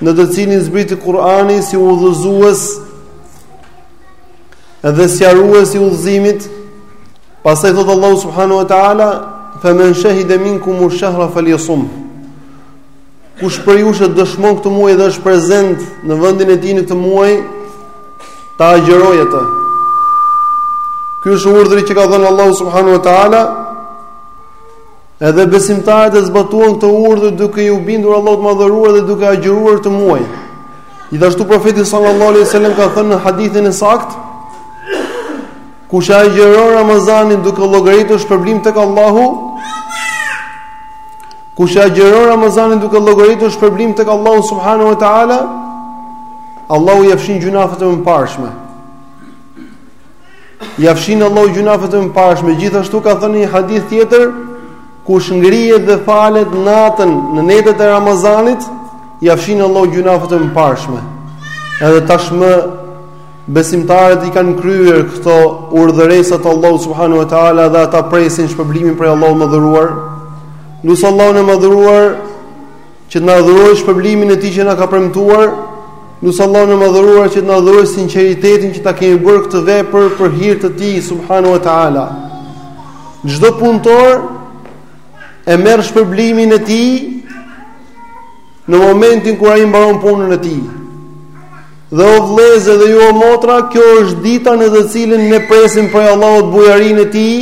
në të cilin zbriti Kur'ani si udhëzues dhe sqarues i udhëzimit. Pastaj thotë Allahu subhanahu wa taala, "Fa man shahida minkum ash-shahra falyasum." Kush prej jush që dëshmon këtë muaj dhe është prezent në vendin e tij në këtë muaj, ta agjërojë atë. Ky është urdhri që ka dhënë Allahu subhanahu wa taala Edhe besimtarët e zbatuan këtë urdhër duke iu bindur Allahut të madhëruar dhe duke agjëruar këtë muaj. Gjithashtu profeti sallallahu alaihi wasallam ka thënë në hadithin e saktë: Kush agjëron Ramazanin duke llogaritur shpërblim tek Allahu, kush agjëron Ramazanin duke llogaritur shpërblim tek Allahu subhanahu wa taala, Allahu ia fshin gjynahet e mëparshme. Ia fshin Allahu gjynahet e mëparshme. Gjithashtu ka thënë në një hadith tjetër, kush ngrihet dhe falet natën në netët e Ramazanit, ia fshin Allahu gjynahet e mëparshme. Edhe tashmë besimtarët i kanë kryer këto urdhëresa të Allahut subhanahu wa taala dhe ata presin shpërblimin prej Allahut të madhëruar. Lus Allahun e madhëruar që të na dhurojë shpërblimin e tij që na ka premtuar, lus Allahun e madhëruar që të na dhurojë sinqeritetin që ta kemi bërë këtë vepër për hir të tij subhanahu wa taala. Çdo punëtor e merr shpërblimin e tij në momentin kur ai mbaron punën e tij. Dhe o vëllezër dhe ju o motra, kjo është dita në të cilën ne presim prej Allahut bujarinë e tij,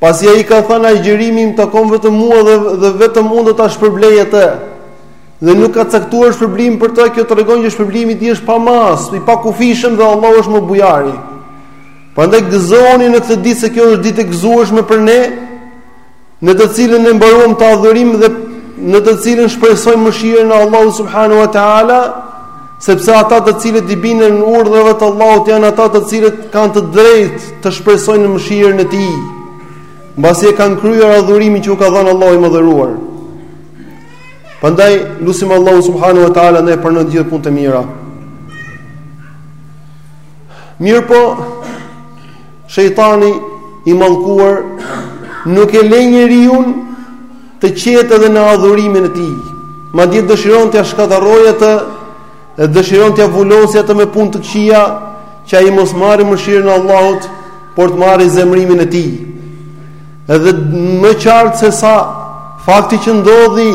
Pasi ai ka thënë agjërimi më takon vetëm mua dhe dhe vetëm unë do ta shpërblej atë. Dhe nuk ka caktuar shpërblim për të, kjo tregon që shpërblimi i tij është pa masë, i pakufishëm dhe Allahu është më bujari. Prandaj gëzoni në këtë ditë se kjo është ditë e gëzueshme për ne, në të cilën ne mbaruam këtë adhurim dhe në të cilën shpresojmë mëshirën e Allahut subhanahu wa taala. Sepse ata të cilët i binden urdhrave të Allahut janë ata të cilët kanë të drejtë të shpresojnë në mëshirën e Tij, mbasi e kanë kryer adhurimin që u ka dhënë Allahu i madhëruar. Prandaj lusim Allahun subhanahu wa taala të na pranojë gjithë punët e mira. Mirëpo Shejtani i mallkuar nuk e le njeriun të qetë edhe në adhurimin e tij. Madje dëshiron t'ia shkatërrojë atë dhe dëshiron t'ia vulosë atë me punë të këqija, që ai mos marrë mëshirën e Allahut, por të marrë zemërimin e tij. Edhe më qartë se sa fakti që ndodhi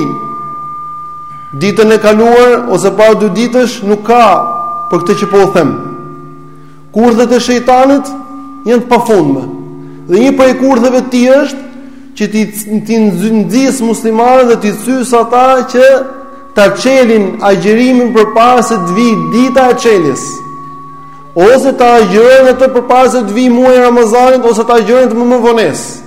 ditën e kaluar ose para dy ditësh nuk ka për këtë që po u them. Kurthet e shejtanit janë të pafundme. Dhe një prej kurtheve të tij është që t'i t'i nxisë muslimanët dhe t'i cysë ata që ta çelin agjërimin përpara se të vijë dita e çeljes. Ose ta agjërojnë atë përpara se të vijë muaji i Ramazanit ose ta agjërojnë atë me vonesë.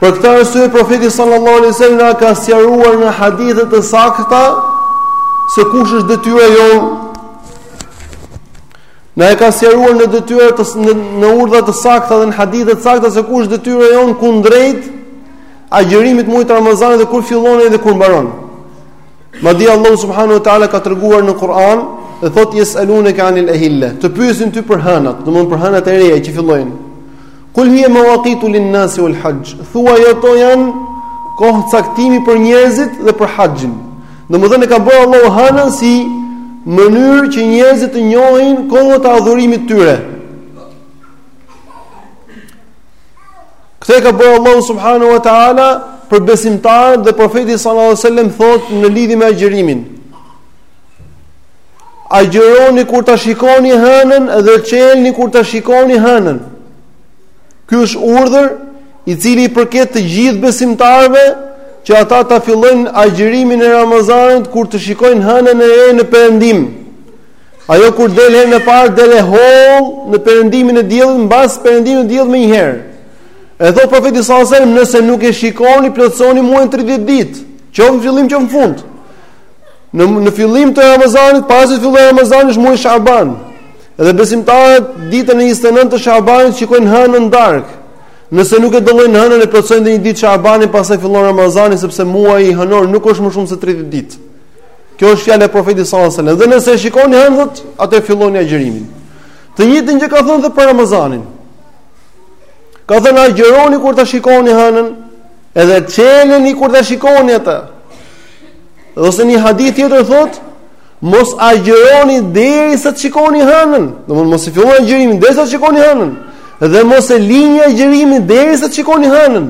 Për këtë arsye profeti sallallahu alaihi wasallam na ka sqaruar në hadithe të sakta se kush është detyra jonë. Na e ka sqaruar në detyra të në, në urdhra të sakta dhe në hadithe të sakta se kush është detyra jonë kundrejt agjërimit muajit të Ramazanit dhe kur fillon dhe kur mbaron. Madje Allahu subhanahu wa taala ka treguar në Kur'an dhe thotë yes alunaka anil ahilla. Të pyesin ty për hënat, domthonë për hënat e reja që fillojnë. Kul hiya mawaqitu lin-nasi wal-hajj. Thuaj ato janë kohë caktimi për njerëzit dhe për haxhin. Domethënë e ka bërë Allahu hanën si mënyrë që njerëzit të njohin kohët e adhurimit të tyre. Këtë e ka bërë Allahu subhanahu wa taala për besimtarët dhe profeti sallallahu alajhi wasallam thotë në lidhje me agjërimin. Agjëroni kur ta shikoni hënën dhe çelni kur ta shikoni hënën. Ky është urdhër i cili i përket të gjithë besimtarëve që ata ta fillojnë agjërimin e Ramazanit kur të shikojnë hënën e re në perëndim. Ajo kur del herën e parë del e hollë në perëndimin e diellit, mbas perëndimit të diellit menjëherë. E thotë profeti sallallahu alajhi wasallam, nëse nuk e shikoni, plotësoni muajin 30 ditë, qoftë fillim qoftë fund. Në në fillim të Ramazanit, para se të fillojë Ramazani, është muaji Shaban. Dhe besimtarët ditën e 29 të Shabanit shikojnë hënën në darkë. Nëse nuk e dallojnë hënën e plotësojnë dhe një ditë Shabanin, pastaj fillon Ramazani sepse muaji hënor nuk është më shumë se 30 ditë. Kjo është fjala e profetit sallallahu alajhi wasallam. Dhe nëse e shikoni hënën, atëherë filloni agjërimin. Të njëjtën gjë ka thënë edhe për Ramazanin. Ka thënë agjëroni kur ta shikoni hënën, edhe çeleni kur ta shikoni atë. Ose një hadith tjetër thotë mos agjëroni derisa të shikoni hënën. Domethënë mos e filloni agjërimin derisa të shikoni hënën dhe mos e lini agjërimin derisa të shikoni hënën.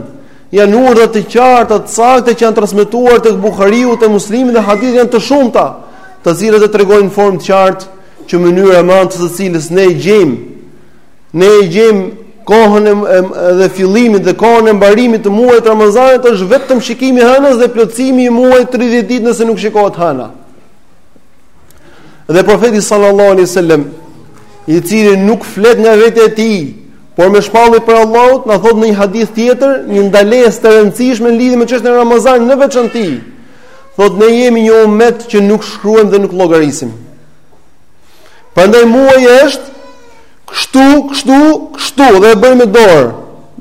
Janë urdhra të qarta, të sakta që janë transmetuar tek Buhariu te Muslimi dhe hadithet janë të shumta, të cilat e tregojnë në formë të qartë që mënyra me anë të së cilës ne gjejmë Ne e gjejmë kohën e dhe fillimit dhe kohën e mbarimit të muajit Ramazanit është vetëm shikimi i hënës dhe plotësimi i muajit 30 ditë nëse nuk shikohet hëna. Dhe profeti sallallahu alaihi wasallam, i cili nuk flet nga vetja e tij, por me shpallje prej Allahut, na thotë në një hadith tjetër, një ndalesë të rëndësishme në lidhje me çështjen e Ramazanit në veçanti. Thotë ne jemi një umet që nuk shkruajmë dhe nuk llogarisim. Prandaj muaji është kështu, kështu, kështu dhe e bëj me dorë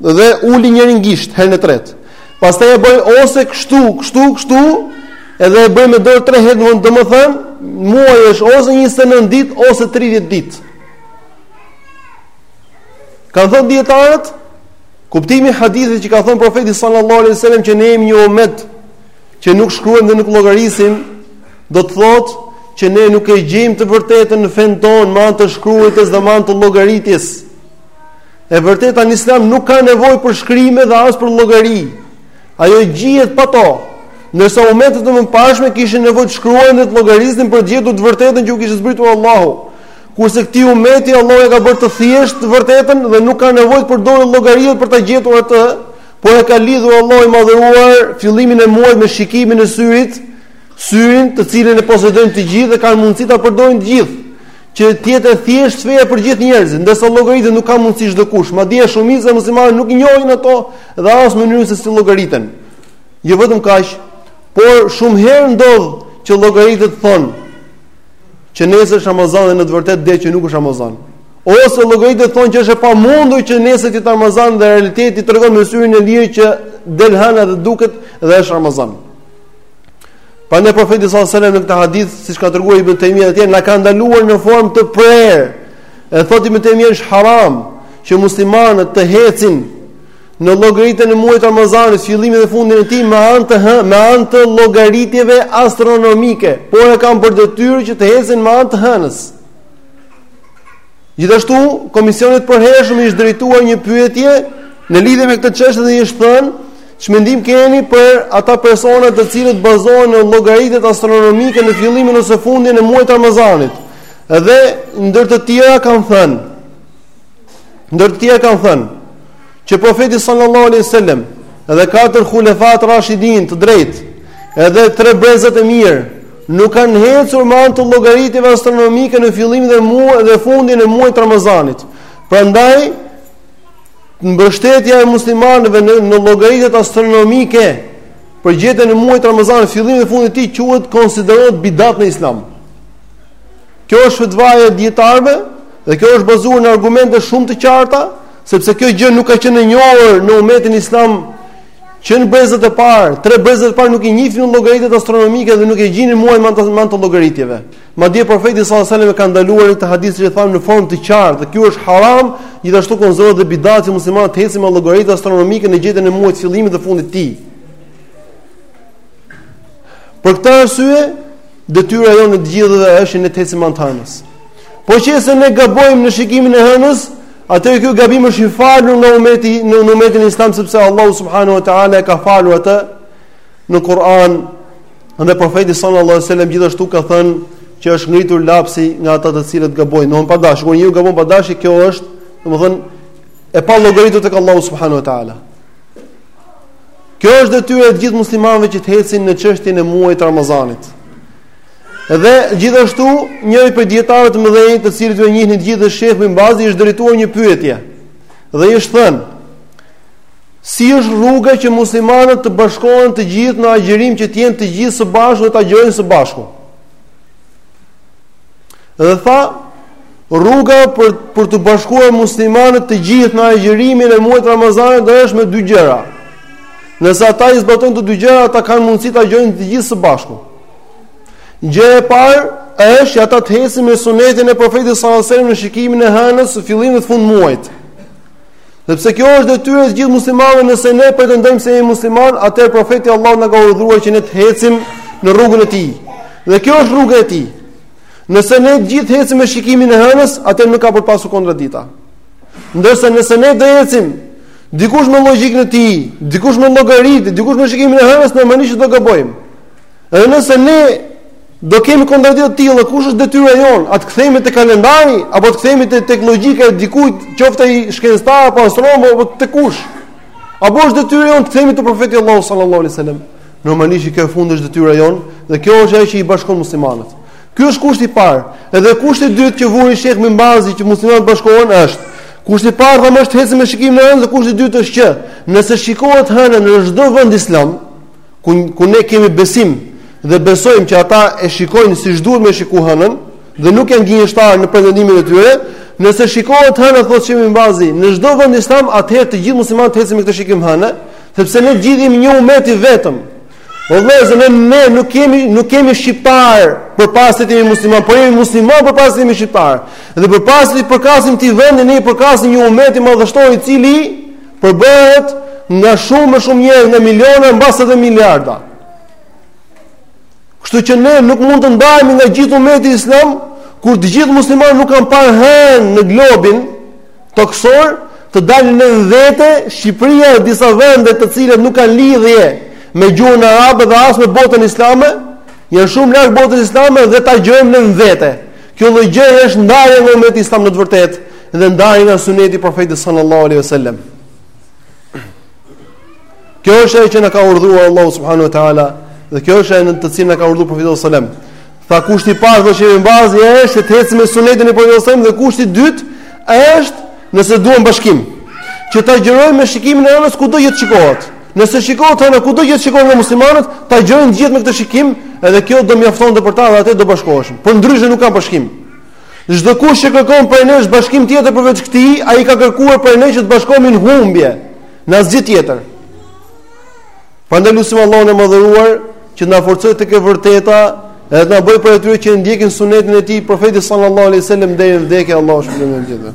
dhe uli njërin gisht herën e tretë. Pastaj e bëj ose kështu, kështu, kështu, edhe e bëj me dorë tre herë, domethënë, muaji është ose 29 ditë ose 30 ditë. Kanë thënë dijetarët, kuptimi i hadithit që ka thënë profeti sallallahu alaihi wasallam që ne jemi një umet që nuk shkruajmë dhe nuk llogarisim, do të thotë që ne nuk e gjejmë të vërtetën në fenë tonë me anë të shkruajtjes dhe me anë të llogaritjes. E vërteta në Islam nuk ka nevojë për shkrime dhe as për llogari. Ajo gjihet pa to. Ndërsa umetet e mëparshme kishin nevojë të shkruanin dhe të llogarisnin për të gjetur të vërtetën që u kishte zbritur Allahu. Kurse këtij umeti Allahu e ka bërë të thjeshtë të vërtetën dhe nuk ka nevojë të përdorë llogaritë për ta gjetur atë, Por e ka lidhur Allahu i Madhëruar fillimin e muajit me shikimin e syrit, syrin të cilin e posedojnë të gjithë dhe kanë mundësi ta përdorin të gjithë, që të jetë e thjeshtë feja për gjithë njerëzit, ndërsa llogaritë nuk kanë mundësi çdokush. Madje shumica e muslimanëve nuk njohin ato dhe as mënyrën se si llogariten. Jo vetëm kaq, por shumë herë ndodh që llogaritë thonë që nesër është Ramazan dhe në të vërtetë del që nuk është Ramazan. Ose llogaritë thonë që është e pamundur që nesër të jetë Ramazan dhe realiteti tregon me syrin e lirë që del hëna dhe duket dhe është Ramazan. Prandaj profeti sallallahu alajhi wasallam në këtë hadith, siç ka treguar Ibn Taymija, na ka ndaluar në formë të prerë. E thotë Ibn Taymija është haram që muslimanët të hecin në llogaritën e muajit të Ramazanit, fillimin dhe fundin e tij me anë të me anë të llogaritjeve astronomike, por e kanë për detyrë që të hecin me anë të hënës. Gjithashtu, komisionit të përhershëm i është drejtuar një pyetje në lidhje me këtë çështje dhe i është thënë ç'mendim keni për ata persona të cilët bazohen në llogaritë astronomike në fillimin ose fundin e muajit të Ramazanit. Dhe ndër të tjera kanë thënë, ndër të tjera kanë thënë, që profeti sallallahu alaihi wasallam dhe katër hulefat rashidin të drejtë edhe tre brezat e mirë Nuk kanë hecur me anë të llogaritjeve astronomike në fillimin dhe muaj dhe fundin e muajit të Ramazanit. Prandaj mbështetja e muslimanëve në në llogaritjet astronomike për gjetjen e muajit të Ramazanit, fillimin dhe fundin e tij quhet konsiderohet bidat në Islam. Kjo është fetvaja e dijetarëve dhe kjo është bazuar në argumente shumë të qarta, sepse kjo gjë nuk ka qenë e njohur në umetin islam Që në brezat e parë, tre brezat e parë nuk i njihnin llogaritë astronomike dhe nuk e gjinin muajin me anë të llogaritjeve. Madje profeti sallallahu alajhi wasallam e ka ndaluar në këtë hadith që thamë në formë të qartë, dhe kjo është haram, gjithashtu konsiderohet dhe bidat që muslimanët të hecin me llogaritë astronomike në gjetjen e muajit, të fillimit dhe fundit të tij. Për këtë arsye, detyra jonë e të gjithëve është ne të hecim me anë të hënës. Po qe se ne gabojmë në shikimin e hënës, Atëherë ky gabim është i falur nga umeti në umetin islam sepse Allahu subhanahu wa taala e ka falur atë në Kur'an dhe profeti sallallahu alaihi wasallam gjithashtu ka thënë që është ngritur lapsi nga ata të cilët gabojnë. Domthon pa dashur, kur njeriu gabon pa dashur, kjo është, domthon e pallogaritur tek Allahu subhanahu wa taala. Kjo është detyrë e të gjithë muslimanëve që të hecin në çështjen e muajit të Ramazanit. Dhe gjithashtu, njëri prej dijetarëve të mëdhenj, të cilin ju e njihni të gjithë, Sheh bin Bazi, i është drejtuar një pyetje. Dhe i është thënë: Si është rruga që muslimanët të bashkohen të gjithë në agjërim që të jenë të gjithë së bashku dhe të agjërojnë së bashku? Dhe tha, rruga për t'u bashkuar muslimanët të gjithë në agjërimin e muajit të Ramazanit është me dy gjëra. Nëse ata i zbatojnë këto dy gjëra, ata kanë mundësi të agjërojnë të gjithë së bashku. Gjëja e parë është që ata të hecin me sunetin e profetit sallallahu alajhi wasallam në shikimin e hënës së fillimit dhe fundit të muajit. Sepse kjo është detyrë e të gjithë muslimanëve, nëse ne pretendojmë se jemi musliman, atëherë profeti i Allahut na ka urdhëruar që ne të hecim në rrugën e tij. Dhe kjo është rruga e tij. Nëse ne të gjithë hecim me shikimin e hënës, atëherë nuk ka për të pasur kontradikta. Ndërsa nëse ne do ecim dikush me logjikën e tij, dikush me llogaritë, dikush me shikimin e hënës, normalisht do gabojmë. Dhe nëse ne do kemi kontradikta të tilla, kush është detyra jonë? A të kthehemi te kalendari apo të kthehemi te te logjika e dikujt, qoftë ai shkencëtar apo astronom apo te kush? Apo është detyra jonë të kthehemi te profeti i Allahut sallallahu alaihi wasallam? Normalisht kjo e fundit është detyra jonë dhe kjo është ajo që i bashkon muslimanët. Ky është kushti i parë. Edhe kushti i dytë që vuri Sheikh bin Bazi që muslimanët të bashkohen është Kushti i parë thamë është ecja me shikimin e hënës dhe kushti i dytë është që nëse shikohet hëna në çdo vend islam, ku ku ne kemi besim dhe besojmë që ata e shikojnë siç duhet me shikuar hënën dhe nuk janë gënjeshtarë në pretendimin e tyre, nëse shikohet hëna thotë sheh bin Bazi, në çdo vend islam atëherë të gjithë muslimanët ecin me këtë shikim hëne, sepse ne të gjithë jemi një umet i vetëm. O vëllezër, ne, ne nuk jemi nuk jemi shqiptar përpara se të jemi musliman, por jemi musliman përpara se të jemi shqiptar. Dhe përpara se t'i përkasim këtij vendi, ne i përkasim një umeti madhështor i cili përbëhet nga shumë më shumë njerëz, nga miliona mbase edhe miliarda. Kështu që ne nuk mund të ndahemi nga gjithë ummeti islam, ku të gjithë muslimanët nuk kanë parë hënë në globin tokësor, të dalim ne në vete Shqipëria e disa vende të cilat nuk kanë lidhje me gjuhën arabe dhe as me botën islame, janë shumë larg botës islame dhe të agjërojmë në vete. Kjo lloj gjëje është ndarje nga ummeti islam në të vërtetë dhe ndarje nga suneti i profetit sallallahu alaihi wasallam. Kjo është ajo që na ka urdhëruar Allahu subhanahu wa taala dhe kjo është ajo në të cilën na ka urdhëruar profeti sallallahu alaihi wasallam. Pra kushti i parë, domethënë baza, është të ecim me sunetin e profetit sallallahu alaihi wasallam dhe kushti i dytë është nëse duam bashkim që të agjërojmë me shikimin e hënës kudo që të shikohet. Nëse shikohet hëna kudo që shikohet nga muslimanët, të agjërojmë gjithë me këtë shikim, edhe kjo do mjaftonte për ta dhe atëherë do bashkoheshim. Por ndryshe nuk ka bashkim. Çdo kush që kërkon prej nesh bashkim tjetër përveç këtij, ai ka kërkuar prej nesh të bashkohemi në humbje, në asgjë tjetër. Prandaj lusim Allahun e madhëruar që të na forcojë tek e vërteta, edhe të na bëjë prej atyre që ndjekin sunetin e tij, profetit sallallahu alaihi wasallam deri në vdekje, Allahu subhanahu wa taala.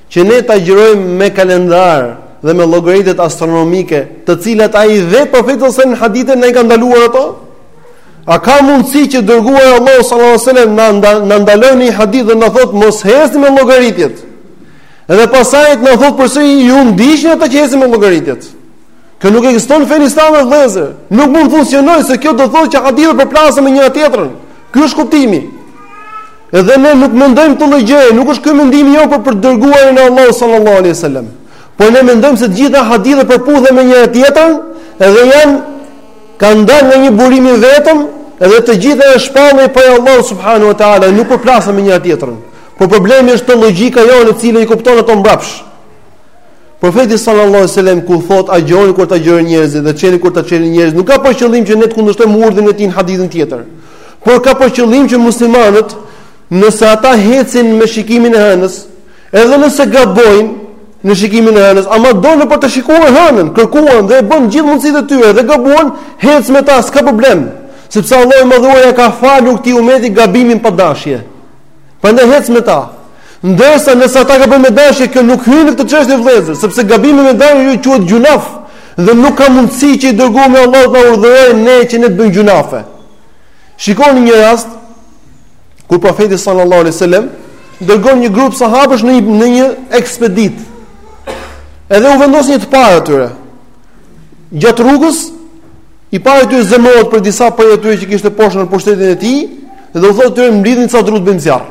që ne të agjërojmë me kalendar dhe me llogaritjet astronomike, të cilat ai vetë profeti ose në hadithe na i ka ndaluar ato? A ka mundësi që i dërguari Allahut sallallahu alaihi wasallam na nda, na ndalon në një hadith dhe na thotë mos hecni me llogaritjet? Edhe pastaj të na thotë përsëri ju ndiqni ata që hecin me llogaritjet. Kjo nuk ekziston në fenë islame vëllezër. Nuk mund të funksionojë se kjo do të thotë që hadithet përplasen me njëra tjetrën. Ky është kuptimi. Edhe ne nuk mendojmë këtë lloj gjëje, nuk është ky mendimi jonë për të dërguarin e Allahut sallallahu alaihi wasallam. Por ne mendojmë se të gjitha hadithet përputhen me njëra tjetrën, edhe janë kanë dalë nga një burim i vetëm, edhe të gjitha janë shpallje prej Allahut subhanahu wa taala, nuk përplasen me njëra tjetrën. Por problemi është te logjika jonë e cila i kupton ato mbrapsht. Profeti sallallahu alaihi wasallam kur thotë agjëroni kur të agjërojnë njerëzit dhe çelni kur ta çelin njerëzit, nuk ka për qëllim që ne të kundërshtojmë urdhrin e tij në hadithin tjetër. Por ka për qëllim që muslimanët, nëse ata ecin me shikimin e hënës, edhe nëse gabojnë në shikimin e hënës, ama dolën për të shikuar hënën, kërkuan dhe i bënë gjithë mundësitë e tyre dhe gabuan, ec me ta, s'ka problem. Sepse Allahu i Madhëruar ia ka falur këtij umeti gabimin pa dashje. Prandaj ec me ta. Ndërsa nëse ata e kanë bërë me dashje, kjo nuk hyn në këtë çështje vëllezër, sepse gabimi me dashje quhet gjynah dhe nuk ka mundësi që i dërguari i Allahut të na urdhërojë ne që ne të bëjmë gjynahe. Shikoni një rast kur profeti sallallahu alaihi wasallam dërgon një grup sahabësh në një në një ekspeditë. Edhe u vendos një të parë atyre. Gjatë rrugës I pari i tyre zemërohet prej disa prej atyre që kishte poshtë në pushtetin e tij dhe u thotë atyre mblidhni ca dru të bëjmë zjarr.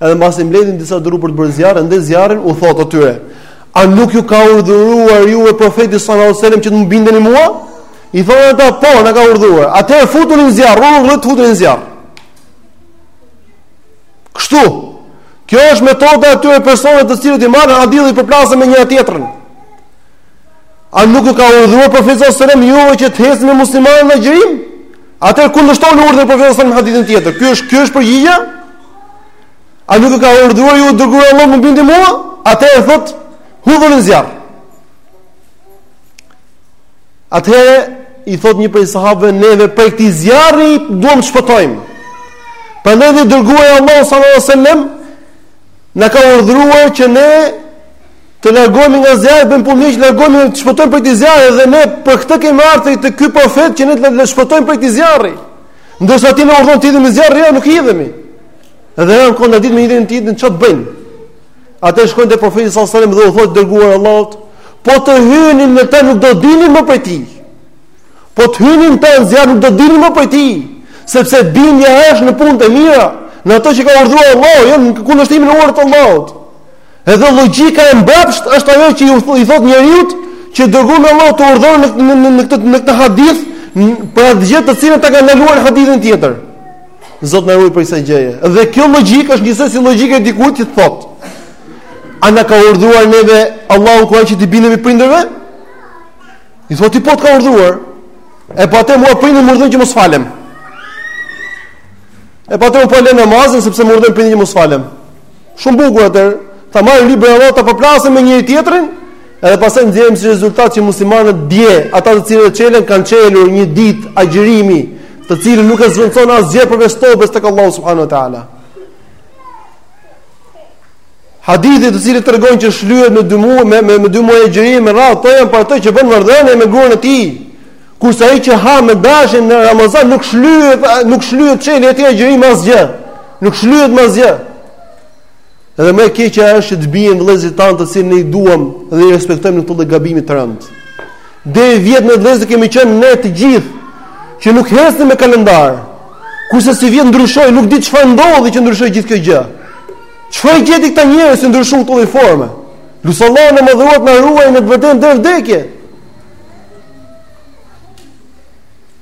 Edhe mbasi mbledhin disa dru për të bërë zjarr, ndez zjarrin u thotë atyre: A nuk ju ka urdhëruar juve profeti sallallahu alajhi wasallam që të më bindeni mua? I thonë ata, po, na ka urdhëruar. Atëherë futuni në zjarr, rrugë rrugë futuni në zjarr. Kështu. Kjo është metoda e atyre personave të cilët i marrin hadithet i përplasin me njëra-tjetrën. A nuk u ka urdhëruar profeti sallallahu alajhi wasallam juve që të ecni me muslimanët në agjërim? Atëherë kundërshtoni urdhrin e profetit sallallahu alajhi wasallam hadithin tjetër. Ky është ky është përgjigja? A nuk u ka urdhëruar ju i dërguari i Allahut të më bindeni mua? Atëherë thotë hidhuni në zjarr. Atëherë i thotë një prej sahabëve neve prej këtij zjarri duam të shpëtojmë. Prandaj dhe i dërguari i Allahut sallallahu alajhi wasallam na ka urdhëruar që ne Të largohemi nga zjarri, bëjmë punë mirë që largohemi dhe të shpëtojmë prej këtij zjarri dhe ne për këtë kemi ardhur te ky profet që ne të na shpëtojë prej këtij zjarri. Ndërsa ti na urdhëron të hidhemi në zjarr, jo, nuk hidhemi. Dhe janë në kontradiktë me njëri-tjetrin, çfarë bëjnë? Atëherë shkojnë te profeti sallallahu alajhi wasallam dhe u thotë i dërguari i Allahut, po të hynin në të nuk do dilin më prej tij. Po të hynin në zjarr nuk do dilin më prej tij, sepse bindja është në punë të mira, në ato që ka urdhëruar Allahu, jo në kundërshtimin e urdhërit të Allahut. Edhe logjika e mbrapshtë është ajo që i thotë njeriut që i dërguari i Allahut të urdhëron në në në këtë në këtë hadith për atë gjë të cilën ta ka ndaluar në hadithin tjetër. Zot na ruaj prej kësaj gjëje. Dhe kjo logjikë është njësoj si logjika e dikujt që thotë. A na ka urdhëruar neve Allahu në Kuran që të bindemi prindërve? I thotë ti po të ka urdhëruar. E po atëherë mua prindi më urdhëron që mos të falem. E po atëherë po e lë namazin sepse më urdhëron prindi që mos të falem. Shumë bukur atëherë. Ta marrin librin e Allahut, ta përplasin me njëri-tjetrin, edhe pastaj nxjerrim si rezultat që muslimanët dje, ata të cilët çelën kanë çelur një ditë agjërimi, të cilën nuk e zëvendëson asgjë përveç tobës tek Allahu subhanahu wa taala. Hadithet të cilët tregojnë që shlyhet me dy muaj me me, me dy muaj agjërimi me radhë, ato janë për atë që bën marrëdhënie me gruan e tij. Kurse ai që ha me dashje në Ramazan nuk shlyhet, nuk shlyhet çelja e tij agjërim asgjë. Nuk shlyhet më asgjë. Edhe më e keqja është të bien vëllezërit tanë të cilët ne i duam dhe i respektojmë në këtë gabim të rëndë. Deri vjet o vëllezër kemi qenë ne të gjithë që nuk ecnim me kalendar. Kurse sivjet ndryshoi, nuk di çfarë ndodhi që ndryshoi gjithë kjo gjë. Çfarë gjeti këta njerëz që ndryshuan këtë lloj forme? Lus Allahun e madhëruar të na ruajë në të vërtetë deri vdekje.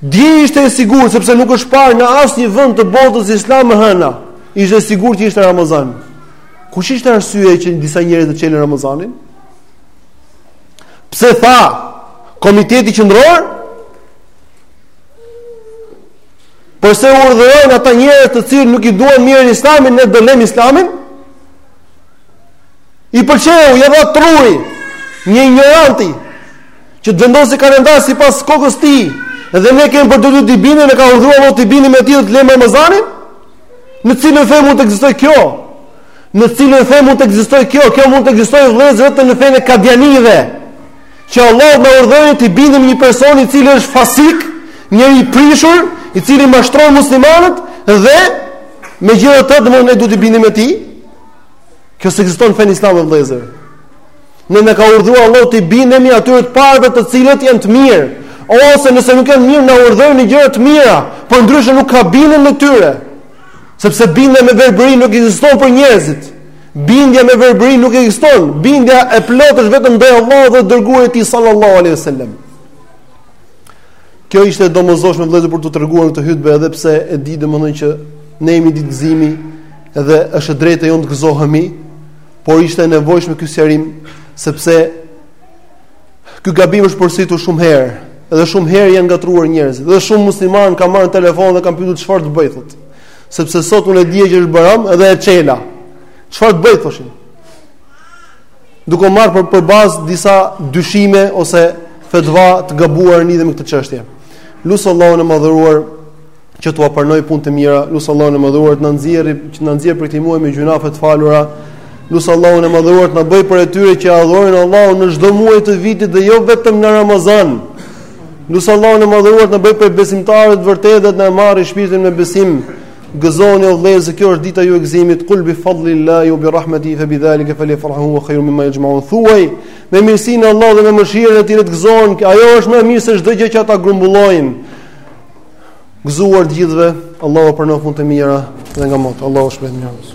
Dje ishte e sigurt, sepse nuk është parë në asnjë vend të botës islame hëna. Ishte e sigurt që ishte Ramazan. Kush ishte arsye që disa njerëz të çelin Ramazanin? Pse tha komiteti qendror? Pse urdhërojnë ata njerëz të cilët nuk i duan të mirën islamit, ne do lëmë islamin? I pëlqeu, ja dha truri një injoranti që të vendosi kalendar sipas kokës së tij. Dhe ne kemi për detyrë t'i bindemi, na ka urdhëruar Allahu t'i bindemi atij të lëmë Ramazanin. Në cilën fe mund të ekzistojë kjo? Në cilën fe mund të ekzistojë kjo? Kjo mund të ekzistojë vëllezër vetëm në fenë e kadianive. Që Allahu na urdhëron t'i bindemi një personi i cili është fasik, një i prishur, i cili mashtron muslimanët dhe megjithatë ne duhet t'i bindemi atij. Kjo s'ekziston në fenë islame vëllezër. Ne na ka urdhëruar Allahu të bindemi atyre të parëve të cilët janë të mirë, ose nëse nuk janë të mirë na urdhërojnë në gjëra të mira, por ndryshe nuk ka bindje ndaj tyre. Sepse bindja me verbëri nuk ekziston për njerëzit. Bindja me verbëri nuk ekziston. Bindja e plotë është vetëm ndaj Allahut dhe të dërguarit të tij sallallahu alaihi wasallam. Kjo ishte e domosdoshme vëllezër për t'u treguar në këtë hutbë edhe pse e di domethënë që ne jemi ditë gëzimi, Dhe është e drejta jonë të gëzohemi, por ishte e nevojshme ky sqarim sepse ky gabim është përsëritur shumë herë, edhe shumë herë janë ngatërruar njerëzit, edhe shumë muslimanë kanë marrë telefon dhe kanë pyetur çfarë të bëj thotë. Sepse sot unë e di që është Bajram edhe e çela. Çfarë të bëj thoshin? Duke marrë për, për bazë disa dyshime ose fetva të gabuara në lidhje me këtë çështje. Lus Allahun e madhëruar që t'ua pranojë punët e mira, lus Allahun e madhëruar të na nxjerrë, që të na nxjerrë prej këtij muaji me gjynahe të falura. Lus Allahun e madhëruar të na bëjë prej atyre që adhurojnë Allahun në çdo muaj të vitit dhe jo vetëm në Ramazan. Lus Allahun e madhëruar të na bëjë prej besimtarëve të vërtetë dhe të na marrë shpirtin me besim. Gëzoni o vëllezër, kjo është dita juaj e gëzimit. Kul bi fadlillahi wa bi rahmatihi fa bi zalika falyafrahu huwa khayrun mimma yajma'un. Thuaj me mirësinë e Allahut dhe me mëshirën e Tij të gëzohen. Ajo është më e mirë se çdo gjë që ata grumbullojnë. Gëzuar të gjithëve, Allahu ua pranoftë punët e mira dhe nga mot. Allahu shpërbleftë.